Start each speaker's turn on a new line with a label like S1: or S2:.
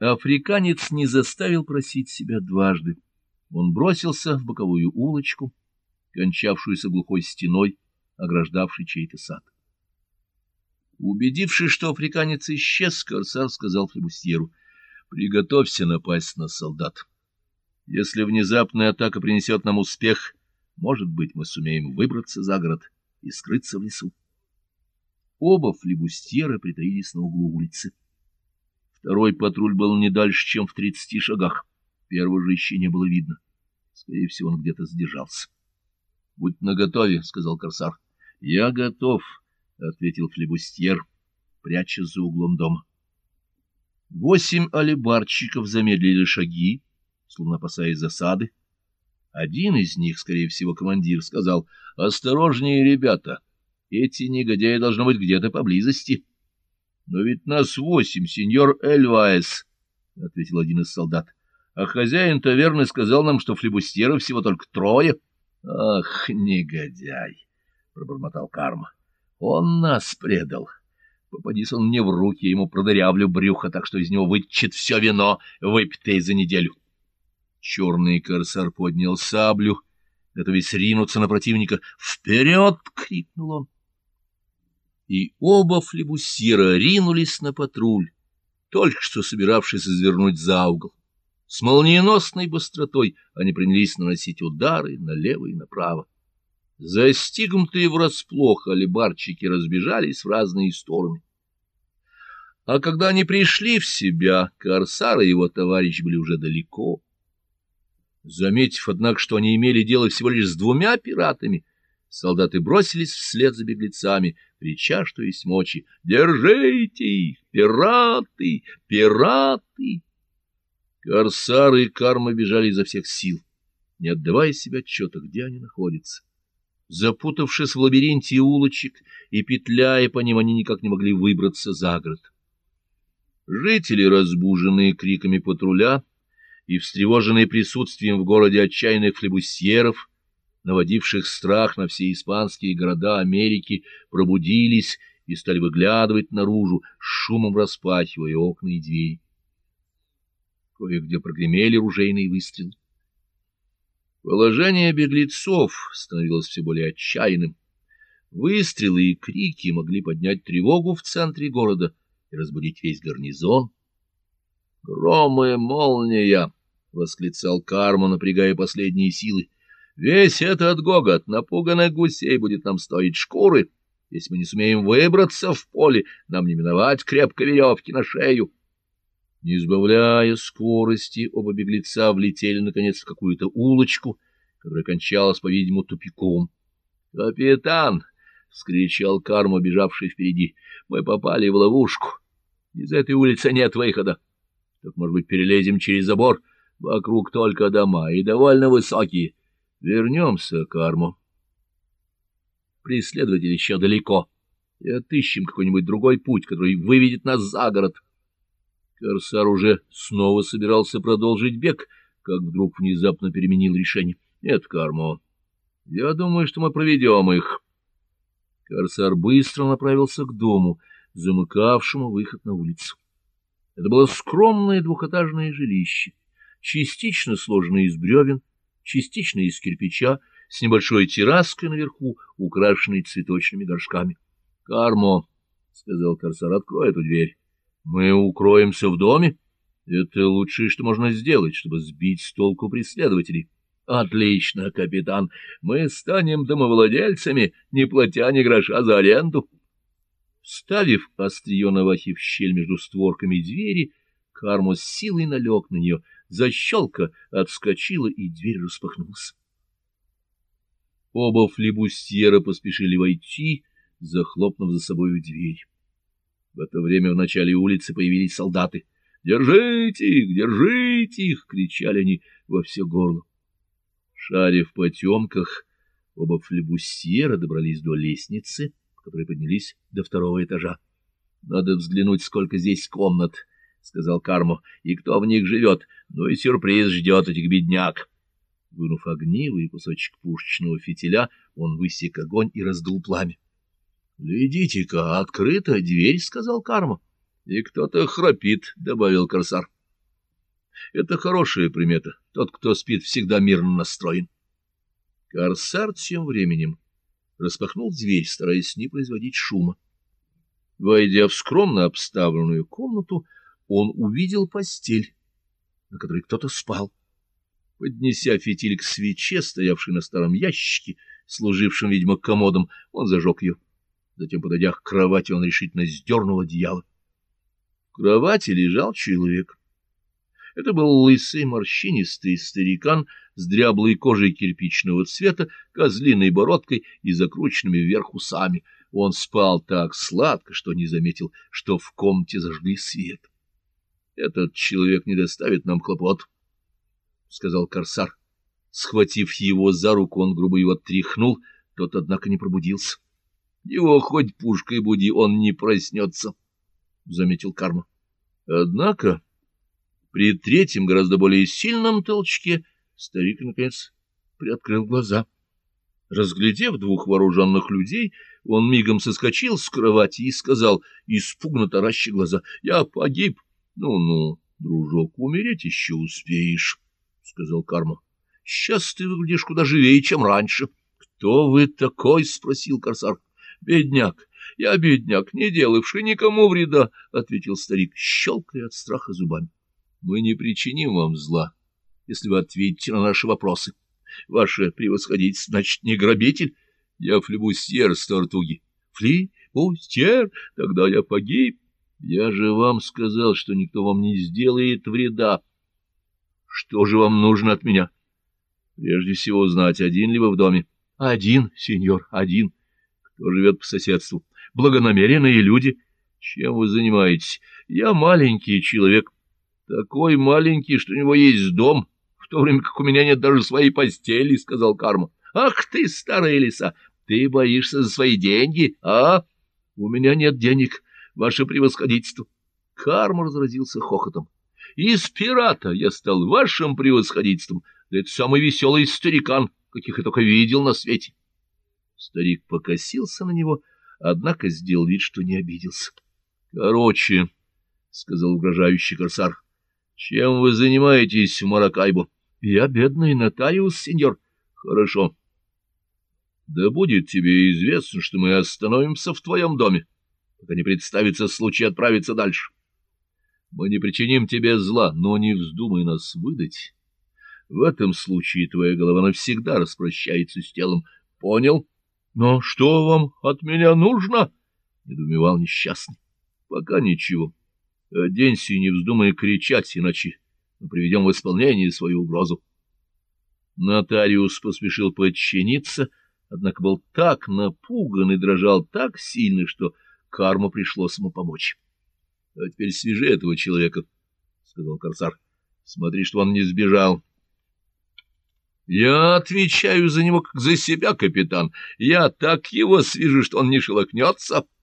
S1: Африканец не заставил просить себя дважды. Он бросился в боковую улочку, кончавшуюся глухой стеной, ограждавшей чей-то сад. Убедившись, что африканец исчез, корсар сказал флебустьеру, «Приготовься напасть на солдат. Если внезапная атака принесет нам успех, может быть, мы сумеем выбраться за город и скрыться в лесу». Оба флебустьера притаились на углу улицы. Второй патруль был не дальше, чем в тридцати шагах. Первого же еще не было видно. Скорее всего, он где-то задержался. — Будь наготове, — сказал корсар. — Я готов, — ответил флебустьер, прячась за углом дома. Восемь алибарщиков замедлили шаги, словно опасаясь засады. Один из них, скорее всего, командир, сказал, — Осторожнее, ребята, эти негодяи должны быть где-то поблизости. — Но ведь нас восемь, сеньор Эльваес, — ответил один из солдат. — А хозяин таверны сказал нам, что флебустьеров всего только трое. — Ах, негодяй! — пробормотал Карма. — Он нас предал. Попадись он мне в руки, ему продырявлю брюхо, так что из него вытечет все вино, выпитое за неделю. Черный корсар поднял саблю, готовясь ринуться на противника. «Вперед!» — крикнул он. И оба флебусьера ринулись на патруль, только что собиравшись извернуть за угол. С молниеносной быстротой они принялись наносить удары налево и направо. Застигнутые врасплох алибарчики разбежались в разные стороны. А когда они пришли в себя, Корсар и его товарищ были уже далеко. Заметив, однако, что они имели дело всего лишь с двумя пиратами, солдаты бросились вслед за беглецами, крича, что есть мочи. «Держите их! Пираты! Пираты!» Корсары и Карма бежали изо всех сил, не отдавая себе отчета, где они находятся. Запутавшись в лабиринте улочек и петляя по ним, они никак не могли выбраться за город. Жители, разбуженные криками патруля и встревоженные присутствием в городе отчаянных флебусьеров, наводивших страх на все испанские города Америки, пробудились и стали выглядывать наружу, шумом распахивая окна и двери. Кое-где прогремели ружейные выстрелы. Положение беглецов становилось все более отчаянным. Выстрелы и крики могли поднять тревогу в центре города и разбудить весь гарнизон. «Гром и молния!» — восклицал Карма, напрягая последние силы. «Весь этот гогот напуганных гусей будет нам стоить шкуры. Если мы не сумеем выбраться в поле, нам не миновать крепко веревки на шею». Не избавляя скорости, оба беглеца влетели, наконец, в какую-то улочку, которая кончалась, по-видимому, тупиком. «Капитан!» — вскричал Карма, бежавший впереди. «Мы попали в ловушку. Из этой улицы нет выхода. Так, может быть, перелезем через забор?» Вокруг только дома, и довольно высокие. Вернемся к Арму. Преследователь еще далеко, и отыщем какой-нибудь другой путь, который выведет нас за город. Корсар уже снова собирался продолжить бег, как вдруг внезапно переменил решение. Нет, Кармо, я думаю, что мы проведем их. Корсар быстро направился к дому, замыкавшему выход на улицу. Это было скромное двухэтажное жилище частично сложенный из бревен, частично из кирпича, с небольшой терраской наверху, украшенной цветочными горшками. — Кармо, — сказал Корсар, — открой эту дверь. Мы укроемся в доме. Это лучшее, что можно сделать, чтобы сбить с толку преследователей. — Отлично, капитан. Мы станем домовладельцами, не платя ни гроша за аренду. Вставив острие навахи в щель между створками двери, Кармо с силой налег на нее — Защелка отскочила, и дверь распахнулась. Оба флебустьера поспешили войти, захлопнув за собою дверь. В это время в начале улицы появились солдаты. «Держите их! Держите их!» — кричали они во все горло. Шаря в потемках, оба флебустьера добрались до лестницы, по которой поднялись до второго этажа. «Надо взглянуть, сколько здесь комнат», — сказал Кармо, — и кто в них живет. Ну и сюрприз ждет этих бедняк. Вынув огнивый кусочек пушечного фитиля, он высек огонь и раздул пламя. — Глядите-ка, открыта дверь, — сказал Кармо. — И кто-то храпит, — добавил корсар. Это хорошая примета. Тот, кто спит, всегда мирно настроен. Корсар тем временем распахнул дверь, стараясь не производить шума. Войдя в скромно обставленную комнату, он увидел постель, на которой кто-то спал. Поднеся фитиль к свече, стоявшей на старом ящике, служившем, видимо, комодом, он зажег ее. Затем, подойдя к кровати, он решительно сдернул одеяло. В кровати лежал человек. Это был лысый, морщинистый старикан с дряблой кожей кирпичного цвета, козлиной бородкой и закрученными вверх усами. Он спал так сладко, что не заметил, что в комнате зажгли свет. — Этот человек не доставит нам хлопот, — сказал корсар. Схватив его за руку, он грубо его тряхнул, тот, однако, не пробудился. — Его хоть пушкой буди, он не проснется, — заметил Карма. Однако... При третьем, гораздо более сильном толчке, старик, наконец, приоткрыл глаза. Разглядев двух вооруженных людей, он мигом соскочил с кровати и сказал, испуганно тараща глаза, — Я погиб. Ну — Ну-ну, дружок, умереть еще успеешь, — сказал Карма. — Сейчас ты выглядишь куда живее, чем раньше. — Кто вы такой? — спросил Корсар. — Бедняк. Я бедняк, не делавший никому вреда, — ответил старик, щелкая от страха зубами. Мы не причиним вам зла, если вы ответите на наши вопросы. Ваше превосходительство, значит, не грабитель? Я флебустьер с Тортуги. Флебустьер? Тогда я погиб. Я же вам сказал, что никто вам не сделает вреда. Что же вам нужно от меня? Прежде всего узнать, один ли вы в доме. Один, сеньор, один. Кто живет по соседству? Благонамеренные люди. Чем вы занимаетесь? Я маленький человек. Такой маленький, что у него есть дом, в то время как у меня нет даже своей постели, — сказал Карма. — Ах ты, старая лиса, ты боишься за свои деньги, а? У меня нет денег, ваше превосходительство. Карма разразился хохотом. Из пирата я стал вашим превосходительством. Да это самый веселый старикан, каких я только видел на свете. Старик покосился на него, однако сделал вид, что не обиделся. — Короче, — сказал угрожающий корсар, — чем вы занимаетесь в Маракайбо? Я бедный нотариус, сеньор. Хорошо. Да будет тебе известно, что мы остановимся в твоем доме, пока не представится случай отправиться дальше. Мы не причиним тебе зла, но не вздумай нас выдать. В этом случае твоя голова навсегда распрощается с телом. Понял? Но что вам от меня нужно? — недоумевал несчастный. — Пока ничего. — Оденься и не вздумай кричать, иначе мы приведем в исполнение свою угрозу. Нотариус поспешил подчиниться, однако был так напуган и дрожал так сильно, что карма пришлось ему помочь. — А теперь свяжи этого человека, — сказал корсар. — Смотри, что он не сбежал. — Я отвечаю за него, как за себя, капитан. Я так его свяжу, что он не шелохнется. —